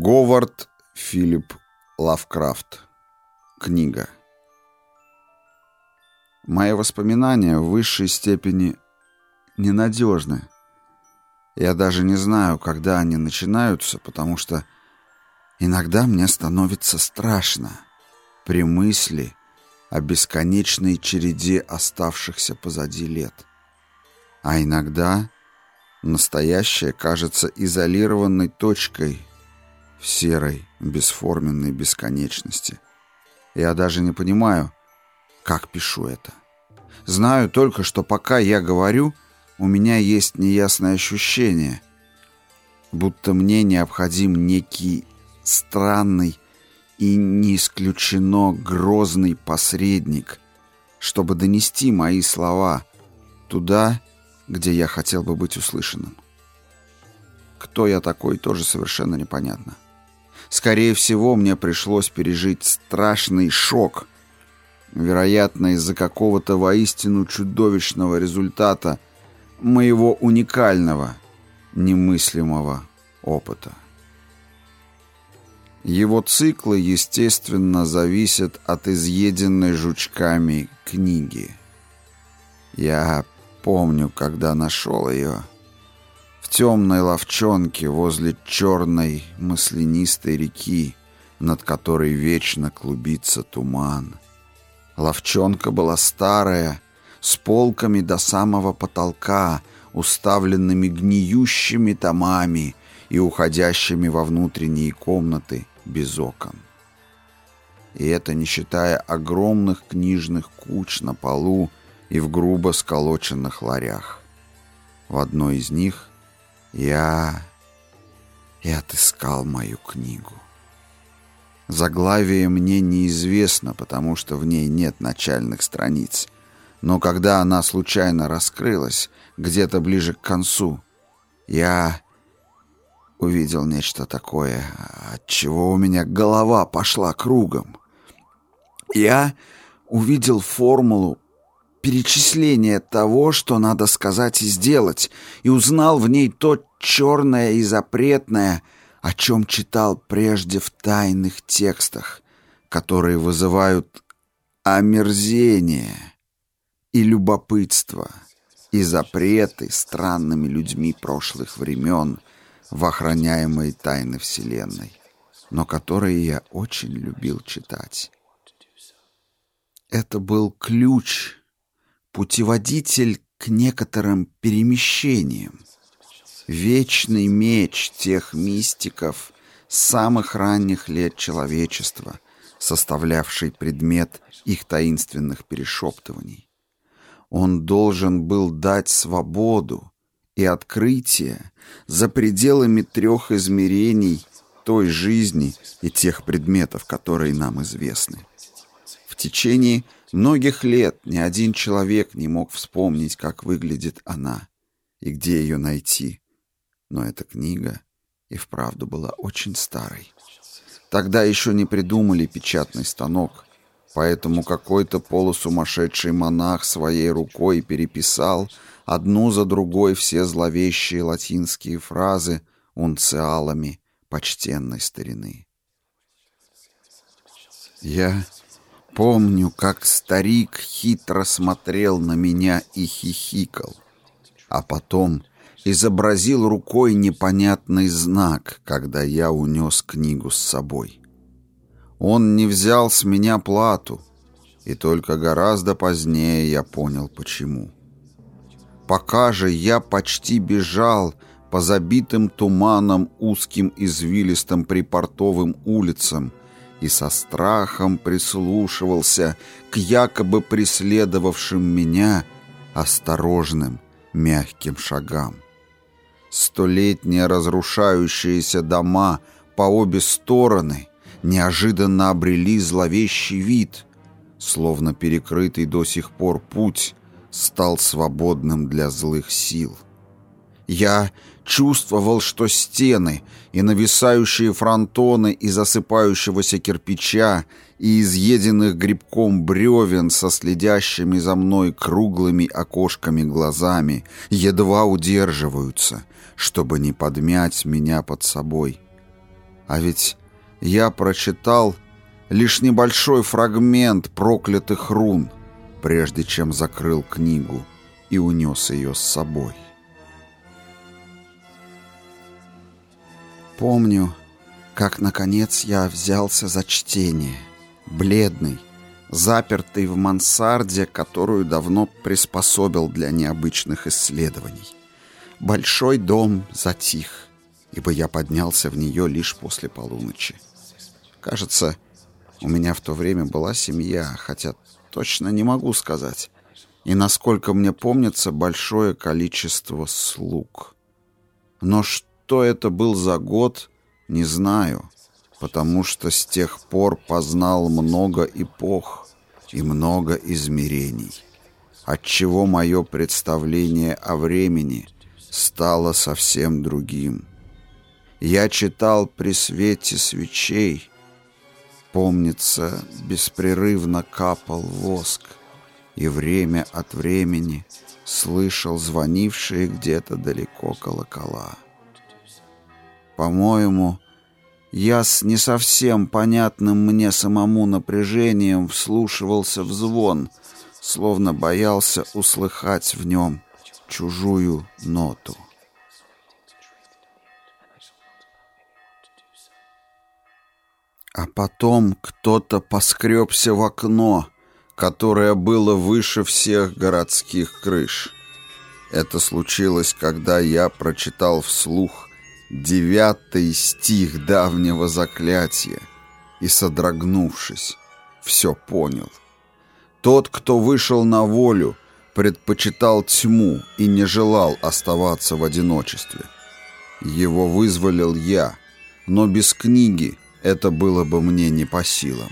Говард Филипп Лавкрафт. Книга. Мои воспоминания в высшей степени ненадежны. Я даже не знаю, когда они начинаются, потому что иногда мне становится страшно при мысли о бесконечной череде оставшихся позади лет. А иногда настоящее кажется изолированной точкой — в серой, бесформенной бесконечности. Я даже не понимаю, как пишу это. Знаю только, что пока я говорю, у меня есть неясное ощущение, будто мне необходим некий странный и не исключено грозный посредник, чтобы донести мои слова туда, где я хотел бы быть услышанным. Кто я такой, тоже совершенно непонятно. Скорее всего, мне пришлось пережить страшный шок. Вероятно, из-за какого-то воистину чудовищного результата моего уникального, немыслимого опыта. Его циклы, естественно, зависят от изъеденной жучками книги. Я помню, когда нашел ее темной ловчонке возле черной маслянистой реки, над которой вечно клубится туман. Ловчонка была старая, с полками до самого потолка, уставленными гниющими томами и уходящими во внутренние комнаты без окон. И это не считая огромных книжных куч на полу и в грубо сколоченных ларях. В одной из них я и отыскал мою книгу. Заглавие мне неизвестно, потому что в ней нет начальных страниц. Но когда она случайно раскрылась, где-то ближе к концу, я увидел нечто такое, от чего у меня голова пошла кругом. Я увидел формулу перечисление того, что надо сказать и сделать, и узнал в ней то черное и запретное, о чем читал прежде в тайных текстах, которые вызывают омерзение и любопытство, и запреты странными людьми прошлых времен в охраняемой тайны Вселенной, но которые я очень любил читать. Это был ключ — путеводитель к некоторым перемещениям, вечный меч тех мистиков самых ранних лет человечества, составлявший предмет их таинственных перешептываний. Он должен был дать свободу и открытие за пределами трех измерений той жизни и тех предметов, которые нам известны. В течение Многих лет ни один человек не мог вспомнить, как выглядит она и где ее найти. Но эта книга и вправду была очень старой. Тогда еще не придумали печатный станок, поэтому какой-то полусумасшедший монах своей рукой переписал одну за другой все зловещие латинские фразы унциалами почтенной старины. Я Помню, как старик хитро смотрел на меня и хихикал, а потом изобразил рукой непонятный знак, когда я унес книгу с собой. Он не взял с меня плату, и только гораздо позднее я понял, почему. Пока же я почти бежал по забитым туманом узким извилистым припортовым улицам, и со страхом прислушивался к якобы преследовавшим меня осторожным, мягким шагам. Столетние разрушающиеся дома по обе стороны неожиданно обрели зловещий вид, словно перекрытый до сих пор путь стал свободным для злых сил. Я чувствовал, что стены и нависающие фронтоны из осыпающегося кирпича и изъеденных грибком бревен со следящими за мной круглыми окошками глазами едва удерживаются, чтобы не подмять меня под собой. А ведь я прочитал лишь небольшой фрагмент проклятых рун, прежде чем закрыл книгу и унес ее с собой. Помню, как, наконец, я взялся за чтение, бледный, запертый в мансарде, которую давно приспособил для необычных исследований. Большой дом затих, ибо я поднялся в нее лишь после полуночи. Кажется, у меня в то время была семья, хотя точно не могу сказать. И, насколько мне помнится, большое количество слуг. Но что это был за год, не знаю, потому что с тех пор познал много эпох и много измерений, отчего мое представление о времени стало совсем другим. Я читал при свете свечей, Помнится, беспрерывно капал воск, и время от времени слышал звонившие где-то далеко колокола. По-моему, я с не совсем понятным мне самому напряжением вслушивался в звон, словно боялся услыхать в нем чужую ноту. А потом кто-то поскребся в окно, которое было выше всех городских крыш. Это случилось, когда я прочитал вслух девятый стих давнего заклятия и, содрогнувшись, все понял. Тот, кто вышел на волю, предпочитал тьму и не желал оставаться в одиночестве. Его вызволил я, но без книги это было бы мне не по силам.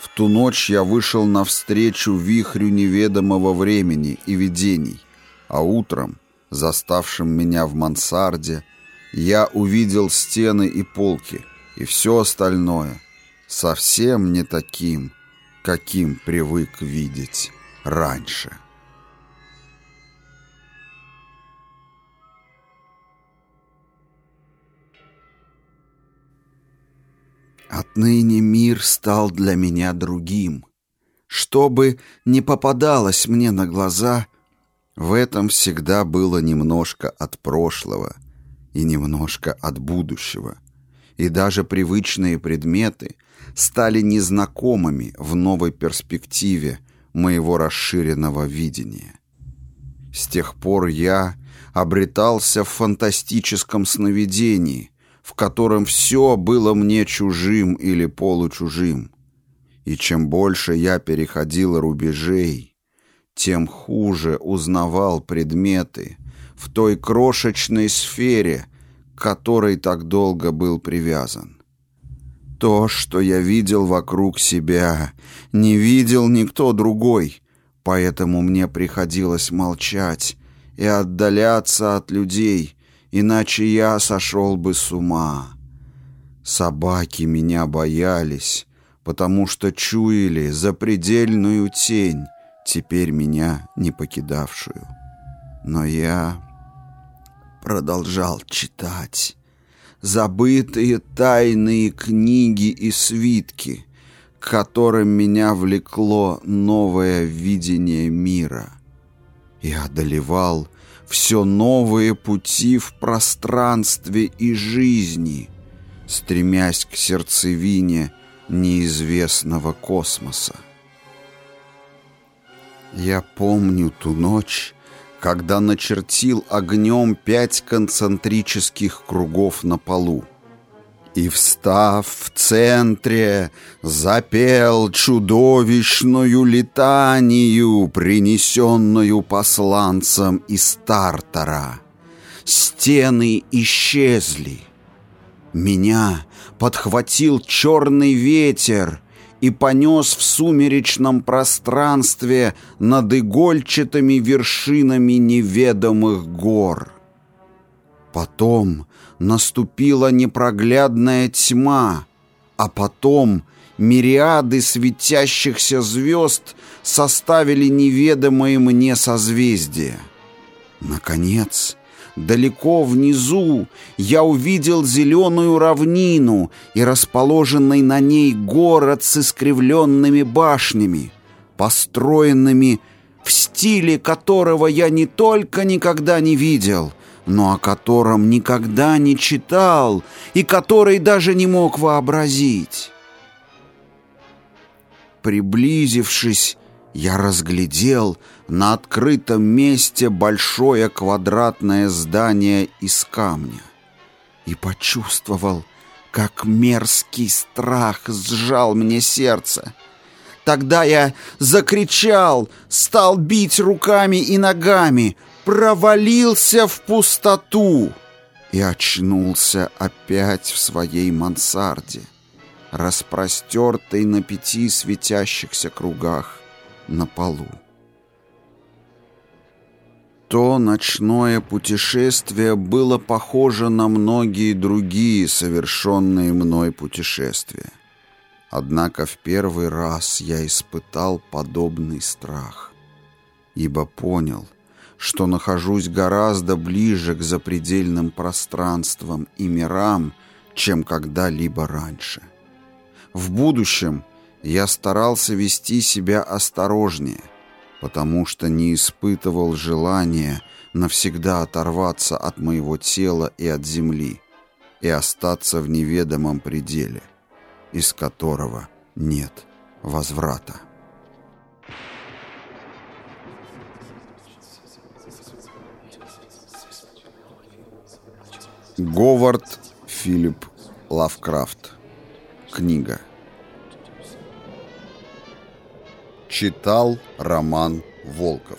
В ту ночь я вышел навстречу вихрю неведомого времени и видений, а утром, заставшим меня в мансарде, я увидел стены и полки, и все остальное совсем не таким, каким привык видеть раньше. Отныне мир стал для меня другим. Что бы не попадалось мне на глаза, в этом всегда было немножко от прошлого и немножко от будущего. И даже привычные предметы стали незнакомыми в новой перспективе моего расширенного видения. С тех пор я обретался в фантастическом сновидении, в котором все было мне чужим или получужим. И чем больше я переходил рубежей, тем хуже узнавал предметы в той крошечной сфере, к которой так долго был привязан. То, что я видел вокруг себя, не видел никто другой, поэтому мне приходилось молчать и отдаляться от людей, иначе я сошел бы с ума. Собаки меня боялись, потому что чуяли запредельную тень, теперь меня не покидавшую. Но я продолжал читать забытые тайные книги и свитки, к которым меня влекло новое видение мира. И одолевал все новые пути в пространстве и жизни, стремясь к сердцевине неизвестного космоса. Я помню ту ночь, когда начертил огнем пять концентрических кругов на полу. И, встав в центре, запел чудовищную летанию, принесенную посланцем из Тартара. Стены исчезли. Меня подхватил черный ветер и понес в сумеречном пространстве над игольчатыми вершинами неведомых гор. Потом наступила непроглядная тьма, а потом мириады светящихся звезд составили неведомые мне созвездия. Наконец, далеко внизу, я увидел зеленую равнину и расположенный на ней город с искривленными башнями, построенными в стиле которого я не только никогда не видел, но о котором никогда не читал и который даже не мог вообразить. Приблизившись, я разглядел на открытом месте большое квадратное здание из камня и почувствовал, как мерзкий страх сжал мне сердце. Тогда я закричал, стал бить руками и ногами, провалился в пустоту и очнулся опять в своей мансарде, распростертой на пяти светящихся кругах на полу. То ночное путешествие было похоже на многие другие совершенные мной путешествия. Однако в первый раз я испытал подобный страх, ибо понял, что нахожусь гораздо ближе к запредельным пространствам и мирам, чем когда-либо раньше. В будущем я старался вести себя осторожнее, потому что не испытывал желания навсегда оторваться от моего тела и от земли и остаться в неведомом пределе из которого нет возврата. Говард Филипп Лавкрафт. Книга. Читал Роман Волков.